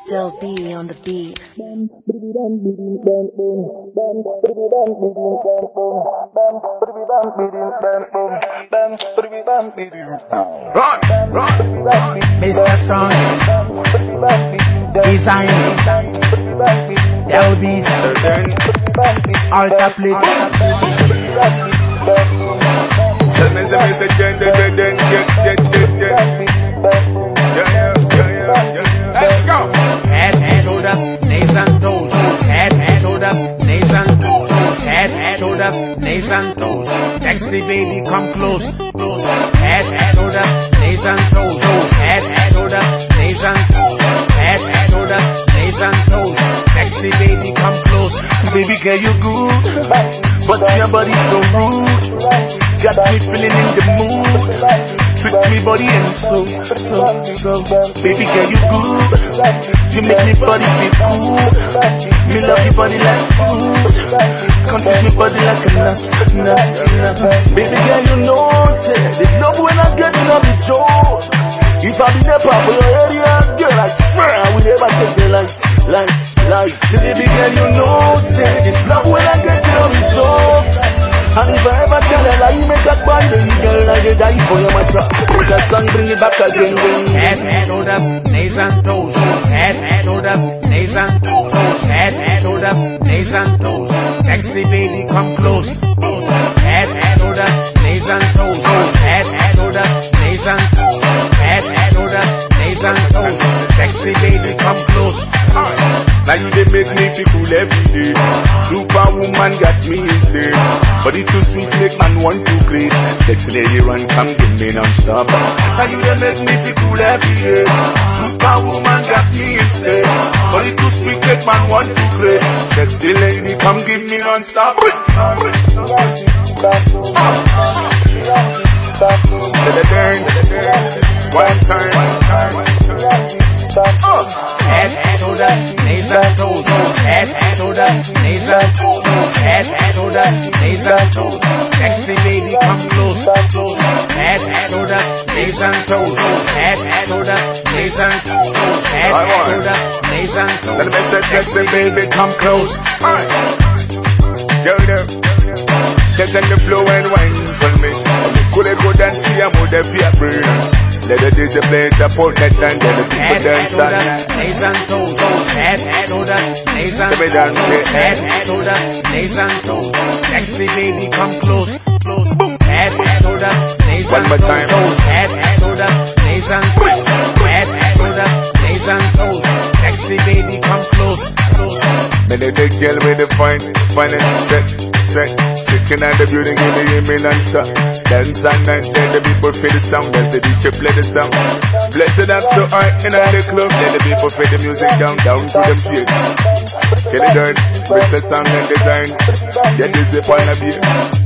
Still be on the beat. Run, run. run. Mr. Song, Design, Del Diesel, Alta Plate, Send me, send me, send den, den, den, den, den, den, den. And toes. Sexy baby, come close, close. Head and shoulders, knees and toes, Head and shoulders, knees and toes, Head and shoulders, knees and toes. Sexy baby, come close. Baby girl, you good, but your body so rude. Got me feeling in the mood. Treat me body and soul, so, so. Baby girl, you good. You make me body feel cool. Me love your body like food. Take me body like a nurse, nurse. Baby girl, you know, say, the love when I get in the joke. If I be never for your area, girl, I swear I will never take the light, light, light. Baby girl, you know, say, this it back again. Head and shoulders, knees and toes. Head shoulders, knees and toes. Head shoulders, knees and toes. Sexy baby, come close. You they make me feel cool every day. Superwoman got me insane. Body too sweet, make man want to grace. Sexy lady run, come give me non-stop. Now you they make me feel cool every day. Superwoman got me insane. Body too sweet, make man want to grace. Sexy lady, come give me non-stop. Let it burn. One time. And shoulders, knees and and and toes. Head and shoulders, knees and toes. Sexy lady, come close, close. Head and shoulders, knees and toes. Head and shoulders, knees and toes. Head and shoulders, knees and toes. Let me say, sexy baby, come close. There. Just on the floor and wine for me. Could I go dance here, I'm with the paper. Let the DJ play the port that time, let the people dance on shoulders, knees and. Head knees and Let me dance, toes. yeah. Head and shoulders, knees and toes. Sexy baby, come close, close. Boom. Head knees One and more time. toes. Head and shoulders, knees and toes. Head and shoulders, knees and toes. Sexy baby, come close, close. Me the big girl with the fine, fine and set, set. Chicken and the beauty, give me, give me non-stop. Dance and night, let the people feel the sound. As the DJ play the sound. Blessed up so high in the club. Let the people feel the music down, down to them feet. Get it done, with the sound and design. Get this up point of beat.